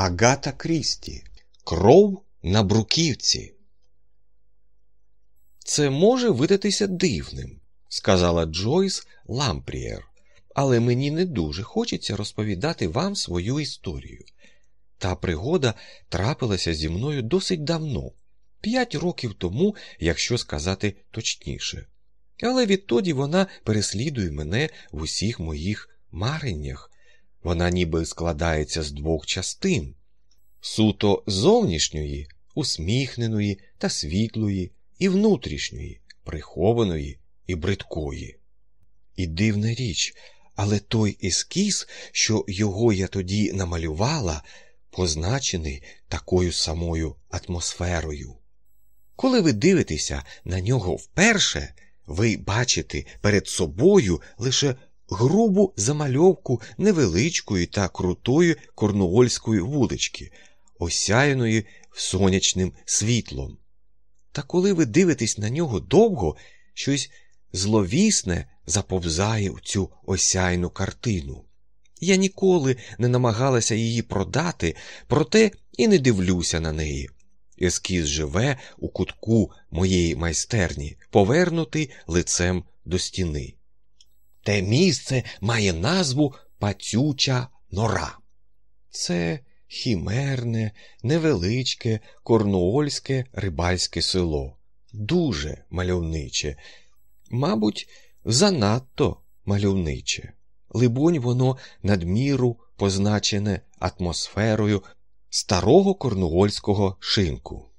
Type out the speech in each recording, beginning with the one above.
Агата Крісті. Кров на бруківці. Це може видатися дивним, сказала Джойс Лампрієр, але мені не дуже хочеться розповідати вам свою історію. Та пригода трапилася зі мною досить давно, п'ять років тому, якщо сказати точніше. Але відтоді вона переслідує мене в усіх моїх мареннях. Вона ніби складається з двох частин суто зовнішньої, усміхненої та світлої, і внутрішньої, прихованої і бридкої. І дивна річ, але той ескіз, що його я тоді намалювала, позначений такою самою атмосферою. Коли ви дивитеся на нього вперше, ви бачите перед собою лише грубу замальовку невеличкої та крутої корнуольської вулички, осяяної сонячним світлом. Та коли ви дивитесь на нього довго, щось зловісне заповзає в цю осяйну картину. Я ніколи не намагалася її продати, проте і не дивлюся на неї. Ескіз живе у кутку моєї майстерні, повернутий лицем до стіни. Те місце має назву Пацюча нора. Це хімерне, невеличке, корнуольське рибальське село. Дуже мальовниче, мабуть, занадто мальовниче. Либонь, воно надміру позначене атмосферою старого корнуольського шинку.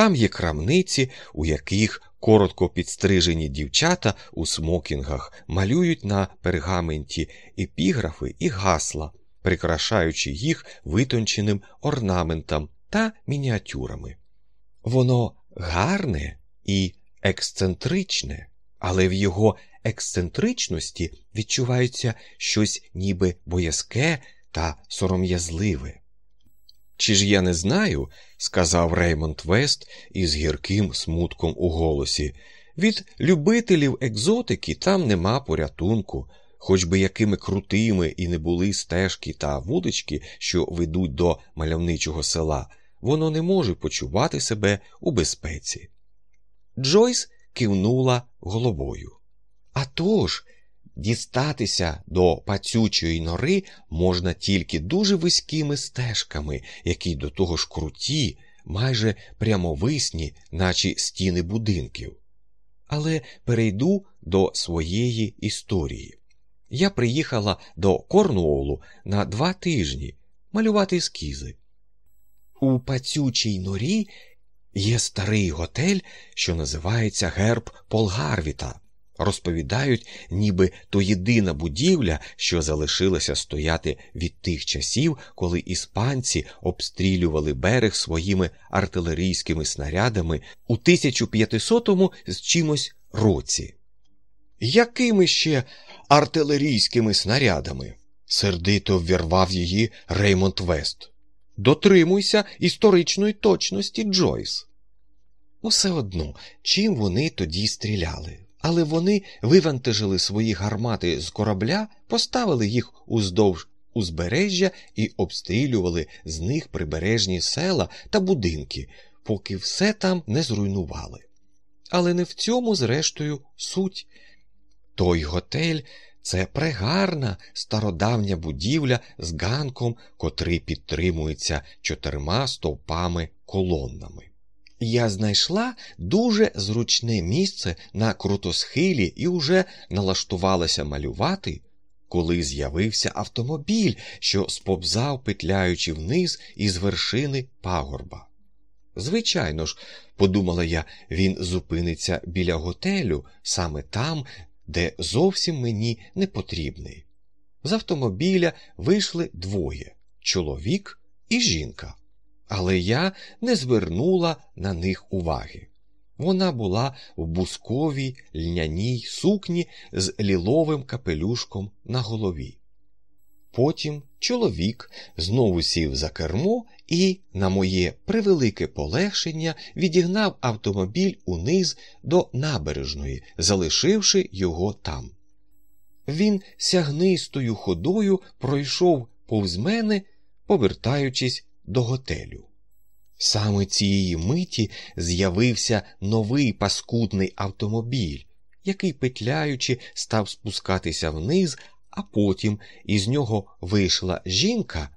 Там є крамниці, у яких коротко підстрижені дівчата у смокінгах малюють на пергаменті епіграфи і гасла, прикрашаючи їх витонченим орнаментом та мініатюрами. Воно гарне і ексцентричне, але в його ексцентричності відчувається щось ніби боязке та сором'язливе. Чи ж я не знаю, сказав Реймонд Вест із гірким смутком у голосі, від любителів екзотики там нема порятунку, хоч би якими крутими і не були стежки та вулички, що ведуть до мальовничого села, воно не може почувати себе у безпеці. Джойс кивнула головою. «А тож, дістатися до пацючої нори можна тільки дуже вузькими стежками, які до того ж круті, майже прямовисні, наче стіни будинків. Але перейду до своєї історії. Я приїхала до Корнуолу на два тижні малювати ескізи. У пацючій норі є старий готель, що називається Герб Полгарвіта. Розповідають, ніби то єдина будівля, що залишилася стояти від тих часів, коли іспанці обстрілювали берег своїми артилерійськими снарядами у 1500-му з чимось році. Якими ще артилерійськими снарядами? сердито ввірвав її Реймонд Вест. Дотримуйся історичної точності, Джойс. Усе одно, чим вони тоді стріляли. Але вони вивантажили свої гармати з корабля, поставили їх уздовж узбережжя і обстрілювали з них прибережні села та будинки, поки все там не зруйнували. Але не в цьому, зрештою, суть. Той готель це прегарна стародавня будівля з ганком, котрий підтримується чотирма стовпами колоннами. Я знайшла дуже зручне місце на крутосхилі і уже налаштувалася малювати, коли з'явився автомобіль, що сповзав, петляючи вниз із вершини пагорба. Звичайно ж, подумала я, він зупиниться біля готелю, саме там, де зовсім мені не потрібний. З автомобіля вийшли двоє чоловік і жінка але я не звернула на них уваги. Вона була в бусковій льняній сукні з ліловим капелюшком на голові. Потім чоловік знову сів за кермо і, на моє превелике полегшення, відігнав автомобіль униз до набережної, залишивши його там. Він сягнистою ходою пройшов повз мене, повертаючись до готелю. Саме цієї миті з'явився новий паскудний автомобіль, який, петляючи, став спускатися вниз, а потім із нього вийшла жінка,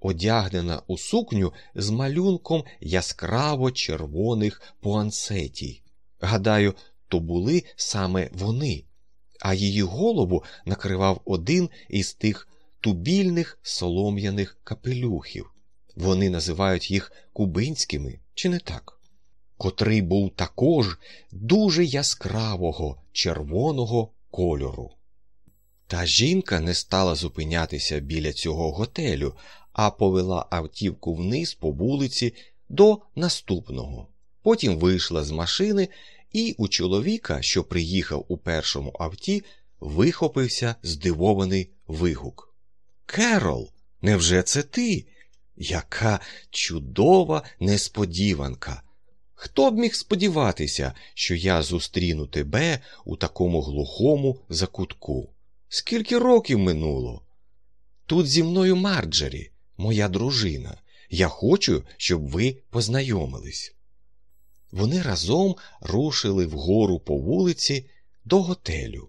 одягнена у сукню з малюнком яскраво червоних пуансетій. Гадаю, то були саме вони, а її голову накривав один із тих тубільних солом'яних капелюхів. Вони називають їх кубинськими, чи не так? Котрий був також дуже яскравого червоного кольору. Та жінка не стала зупинятися біля цього готелю, а повела автівку вниз по вулиці до наступного. Потім вийшла з машини, і у чоловіка, що приїхав у першому авті, вихопився здивований вигук. Керол, невже це ти? Яка чудова несподіванка! Хто б міг сподіватися, що я зустріну тебе у такому глухому закутку? Скільки років минуло? Тут зі мною Марджері, моя дружина. Я хочу, щоб ви познайомились. Вони разом рушили вгору по вулиці до готелю.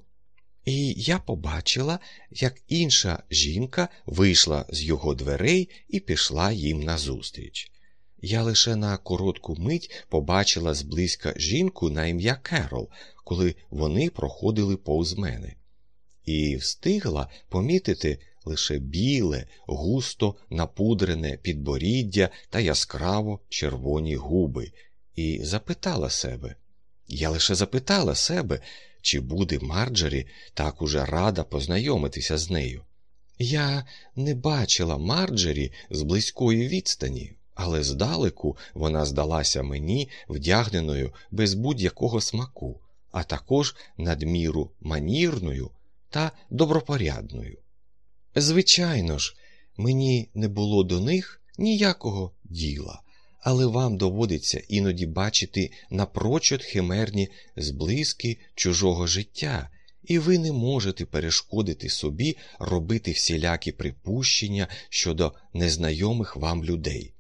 І я побачила, як інша жінка вийшла з його дверей і пішла їм назустріч. Я лише на коротку мить побачила зблизька жінку на ім'я Керол, коли вони проходили повз мене, і встигла помітити лише біле, густо напудрене підборіддя та яскраво червоні губи, і запитала себе. Я лише запитала себе, чи буде Марджері так уже рада познайомитися з нею. Я не бачила Марджері з близької відстані, але здалеку вона здалася мені вдягненою без будь-якого смаку, а також надміру манірною та добропорядною. Звичайно ж, мені не було до них ніякого діла але вам доводиться іноді бачити напрочуд химерні зблизки чужого життя, і ви не можете перешкодити собі робити всілякі припущення щодо незнайомих вам людей.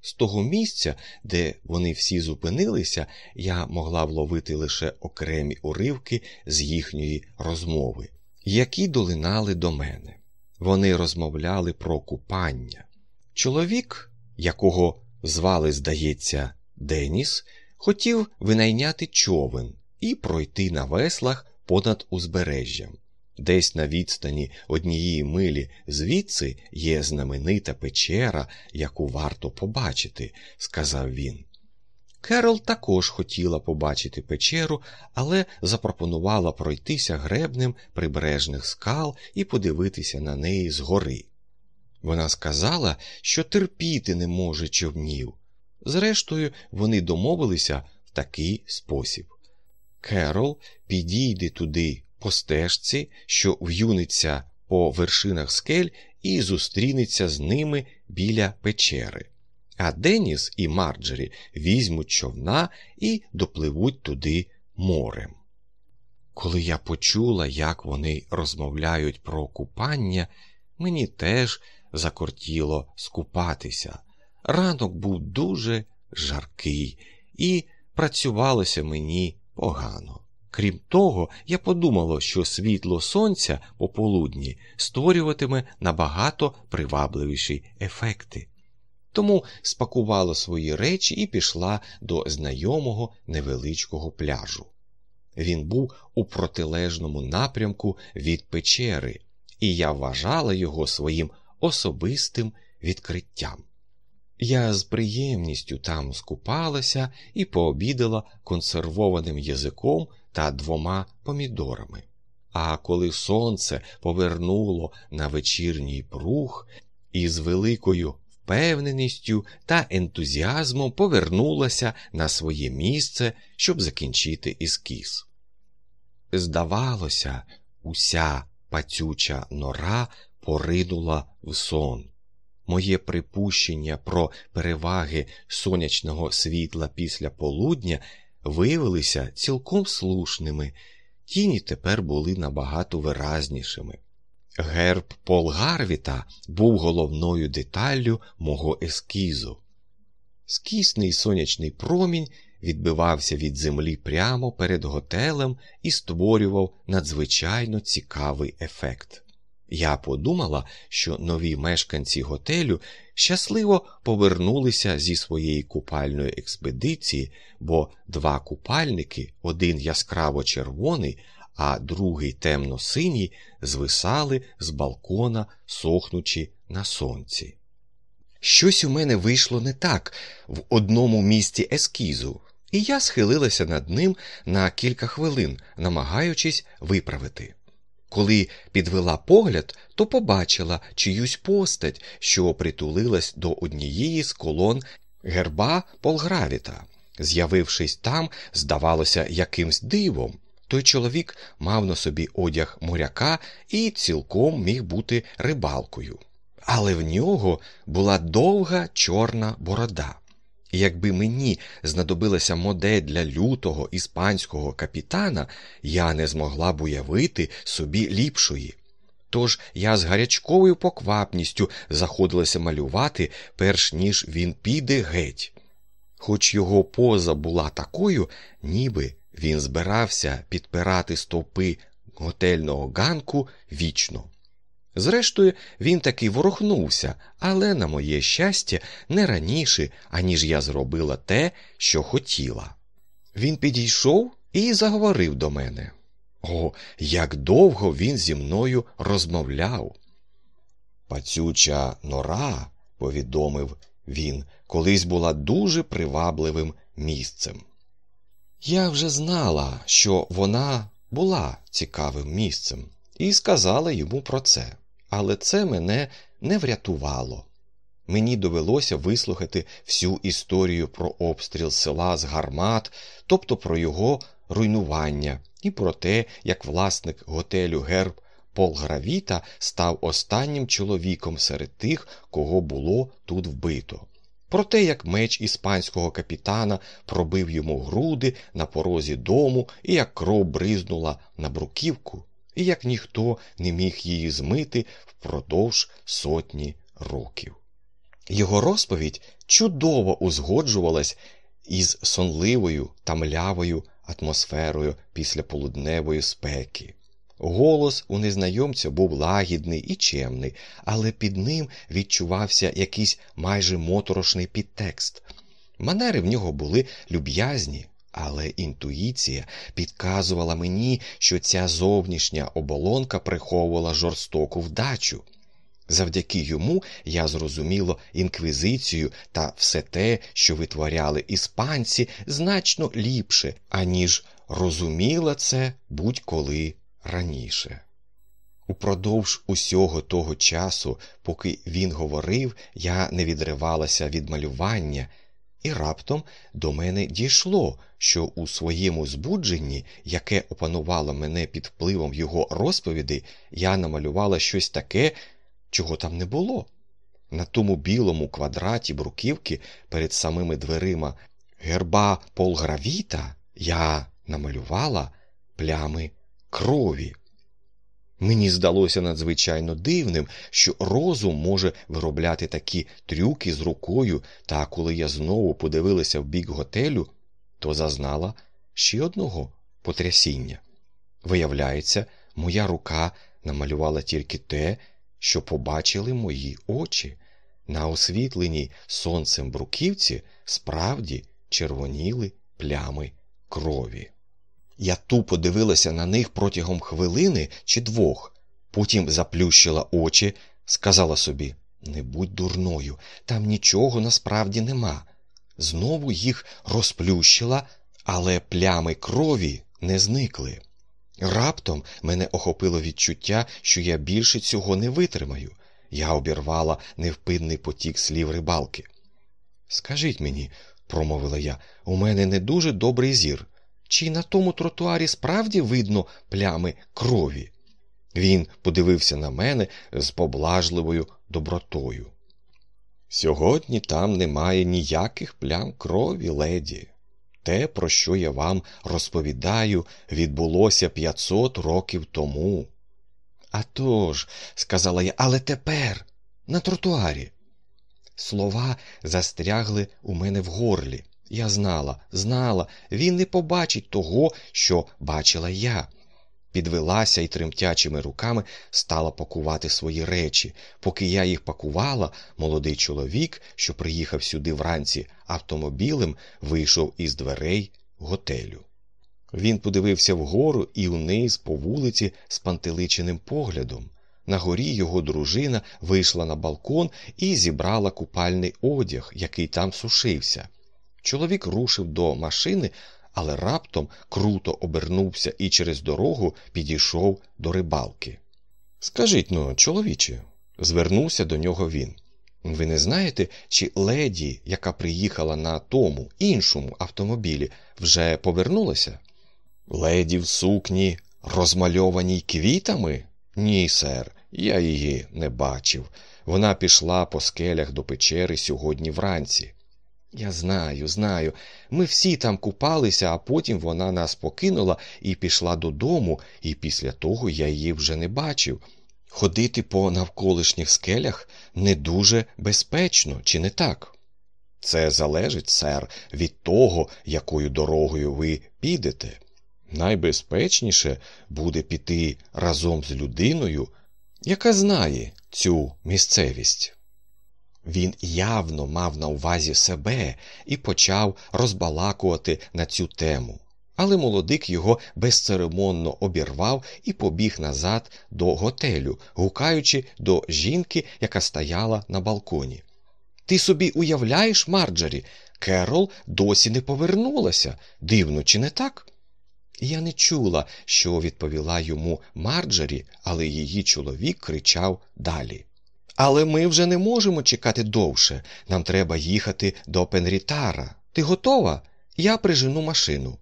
З того місця, де вони всі зупинилися, я могла вловити лише окремі уривки з їхньої розмови, які долинали до мене. Вони розмовляли про купання. Чоловік, якого звали, здається, Деніс, хотів винайняти човен і пройти на веслах понад узбережжям. Десь на відстані однієї милі звідси є знаменита печера, яку варто побачити, сказав він. Керол також хотіла побачити печеру, але запропонувала пройтися гребнем прибережних скал і подивитися на неї згори. Вона сказала, що терпіти не може човнів. Зрештою, вони домовилися в такий спосіб. Керол підійде туди по стежці, що в'юниться по вершинах скель, і зустрінеться з ними біля печери. А Деніс і Марджері візьмуть човна і допливуть туди морем. Коли я почула, як вони розмовляють про купання, мені теж закортіло скупатися. Ранок був дуже жаркий, і працювалося мені погано. Крім того, я подумала, що світло сонця пополудні створюватиме набагато привабливіші ефекти. Тому спакувала свої речі і пішла до знайомого невеличкого пляжу. Він був у протилежному напрямку від печери, і я вважала його своїм особистим відкриттям. Я з приємністю там скупалася і пообідала консервованим язиком та двома помідорами. А коли сонце повернуло на вечірній прух і з великою впевненістю та ентузіазмом повернулася на своє місце, щоб закінчити ескіз. Здавалося, уся пацюча нора поринула в сон. Моє припущення про переваги сонячного світла після полудня виявилися цілком слушними, тіні тепер були набагато виразнішими. Герб Пол Гарвіта був головною деталлю мого ескізу. Скісний сонячний промінь відбивався від землі прямо перед готелем і створював надзвичайно цікавий ефект. Я подумала, що нові мешканці готелю щасливо повернулися зі своєї купальної експедиції, бо два купальники, один яскраво червоний, а другий темно-синій, звисали з балкона, сохнучи на сонці. Щось у мене вийшло не так в одному місці ескізу, і я схилилася над ним на кілька хвилин, намагаючись виправити. Коли підвела погляд, то побачила чиюсь постать, що притулилась до однієї з колон герба Полгравіта. З'явившись там, здавалося, якимсь дивом. Той чоловік мав на собі одяг моряка і цілком міг бути рибалкою. Але в нього була довга чорна борода. Якби мені знадобилася модель для лютого іспанського капітана, я не змогла б уявити собі ліпшої. Тож я з гарячковою поквапністю заходилася малювати, перш ніж він піде геть. Хоч його поза була такою, ніби він збирався підпирати стовпи готельного ганку вічно. Зрештою, він таки ворухнувся, але, на моє щастя, не раніше, аніж я зробила те, що хотіла. Він підійшов і заговорив до мене. О, як довго він зі мною розмовляв. Пацюча нора, повідомив він, колись була дуже привабливим місцем. Я вже знала, що вона була цікавим місцем, і сказала йому про це але це мене не врятувало. Мені довелося вислухати всю історію про обстріл села з гармат, тобто про його руйнування, і про те, як власник готелю Герб Пол Гравіта став останнім чоловіком серед тих, кого було тут вбито. Про те, як меч іспанського капітана пробив йому груди на порозі дому і як кров бризнула на бруківку, і як ніхто не міг її змити впродовж сотні років. Його розповідь чудово узгоджувалась із сонливою та млявою атмосферою після полудневої спеки. Голос у незнайомця був лагідний і чемний, але під ним відчувався якийсь майже моторошний підтекст. Манери в нього були люб'язні, але інтуїція підказувала мені, що ця зовнішня оболонка приховувала жорстоку вдачу. Завдяки йому я зрозуміло інквізицію та все те, що витворяли іспанці, значно ліпше, аніж розуміла це будь-коли раніше. Упродовж усього того часу, поки він говорив, я не відривалася від малювання і раптом до мене дійшло, що у своєму збудженні, яке опанувало мене під впливом його розповіді, я намалювала щось таке, чого там не було. На тому білому квадраті бруківки перед самими дверима герба полгравіта я намалювала плями крові. Мені здалося надзвичайно дивним, що розум може виробляти такі трюки з рукою, та коли я знову подивилася в бік готелю, то зазнала ще одного потрясіння. Виявляється, моя рука намалювала тільки те, що побачили мої очі. На освітленій сонцем бруківці справді червоніли плями крові. Я тупо дивилася на них протягом хвилини чи двох, потім заплющила очі, сказала собі не будь дурною, там нічого насправді нема. Знову їх розплющила, але плями крові не зникли. Раптом мене охопило відчуття, що я більше цього не витримаю. Я обірвала невпинний потік слів рибалки. Скажіть мені, промовила я, у мене не дуже добрий зір. Чи на тому тротуарі справді видно плями крові? Він подивився на мене з поблажливою добротою. Сьогодні там немає ніяких плям крові, леді. Те, про що я вам розповідаю, відбулося 500 років тому. «А тож», – сказала я, але тепер на тротуарі. Слова застрягли у мене в горлі. Я знала, знала, він не побачить того, що бачила я. Підвелася і тремтячими руками стала пакувати свої речі. Поки я їх пакувала, молодий чоловік, що приїхав сюди вранці автомобілем, вийшов із дверей готелю. Він подивився вгору і вниз по вулиці з пантеличеним поглядом. На горі його дружина вийшла на балкон і зібрала купальний одяг, який там сушився. Чоловік рушив до машини, але раптом круто обернувся і через дорогу підійшов до рибалки. Скажіть ну, чоловіче, звернувся до нього він. Ви не знаєте, чи леді, яка приїхала на тому іншому автомобілі, вже повернулася? Леді в сукні, розмальованій квітами? Ні, сер, я її не бачив. Вона пішла по скелях до печери сьогодні вранці. Я знаю, знаю. Ми всі там купалися, а потім вона нас покинула і пішла додому, і після того я її вже не бачив. Ходити по навколишніх скелях не дуже безпечно, чи не так? Це залежить, сер, від того, якою дорогою ви підете. Найбезпечніше буде піти разом з людиною, яка знає цю місцевість. Він явно мав на увазі себе і почав розбалакувати на цю тему. Але молодик його безцеремонно обірвав і побіг назад до готелю, гукаючи до жінки, яка стояла на балконі. Ти собі уявляєш, Марджорі, Керол досі не повернулася. Дивно, чи не так? Я не чула, що відповіла йому Марджорі, але її чоловік кричав далі. Але ми вже не можемо чекати довше. Нам треба їхати до Пенрітара. Ти готова? Я прижену машину.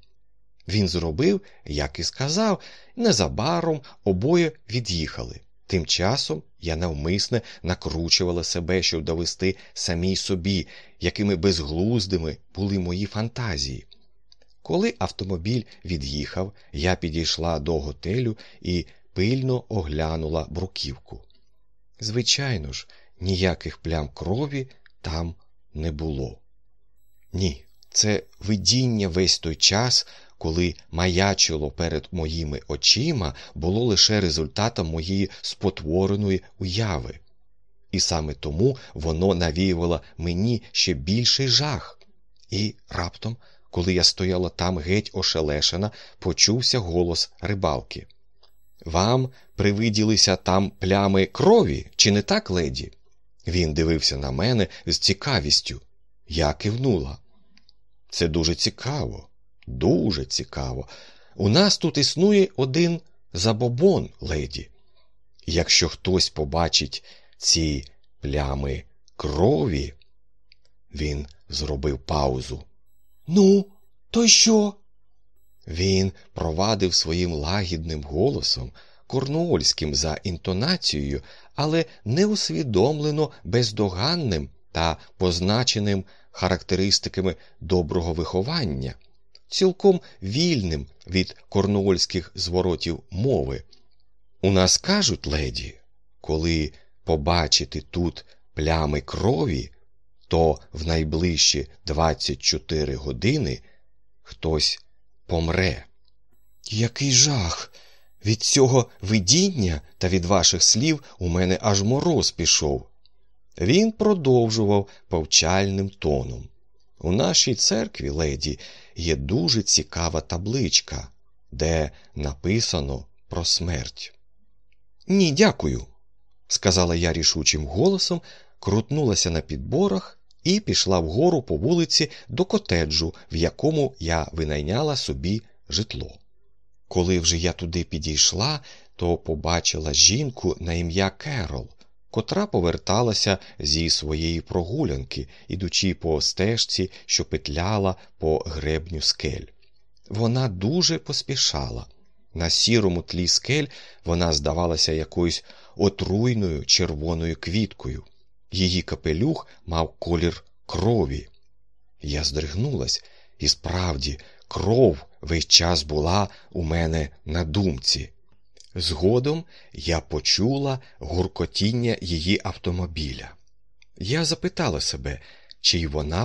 Він зробив, як і сказав, незабаром обоє від'їхали. Тим часом я навмисне накручувала себе, щоб довести самій собі, якими безглуздими були мої фантазії. Коли автомобіль від'їхав, я підійшла до готелю і пильно оглянула бруківку. Звичайно ж, ніяких плям крові там не було. Ні, це видіння весь той час, коли маячило перед моїми очима, було лише результатом моєї спотвореної уяви. І саме тому воно навіювало мені ще більший жах. І раптом, коли я стояла там геть ошелешена, почувся голос рибалки. Вам привиділися там плями крові, чи не так, леді? Він дивився на мене з цікавістю. Я кивнула. Це дуже цікаво, дуже цікаво. У нас тут існує один забобон, леді. Якщо хтось побачить ці плями крові, він зробив паузу. Ну, то що? Він провадив своїм лагідним голосом, корнуольським за інтонацією, але неусвідомлено бездоганним та позначеним характеристиками доброго виховання, цілком вільним від корнуольських зворотів мови. У нас кажуть, леді, коли побачити тут плями крові, то в найближчі 24 години хтось помре. Який жах! Від цього видіння та від ваших слів у мене аж мороз пішов. Він продовжував повчальним тоном. У нашій церкві, леді, є дуже цікава табличка, де написано про смерть. Ні, дякую, сказала я рішучим голосом, крутнулася на підборах і пішла вгору по вулиці до котеджу, в якому я винайняла собі житло. Коли вже я туди підійшла, то побачила жінку на ім'я Керол, котра поверталася зі своєї прогулянки, ідучи по стежці, що петляла по гребню скель. Вона дуже поспішала. На сірому тлі скель вона здавалася якоюсь отруйною червоною квіткою. Її капелюх мав колір крові. Я здригнулась, і справді, кров весь час була у мене на думці. Згодом я почула гуркотіння її автомобіля. Я запитала себе, чи й вона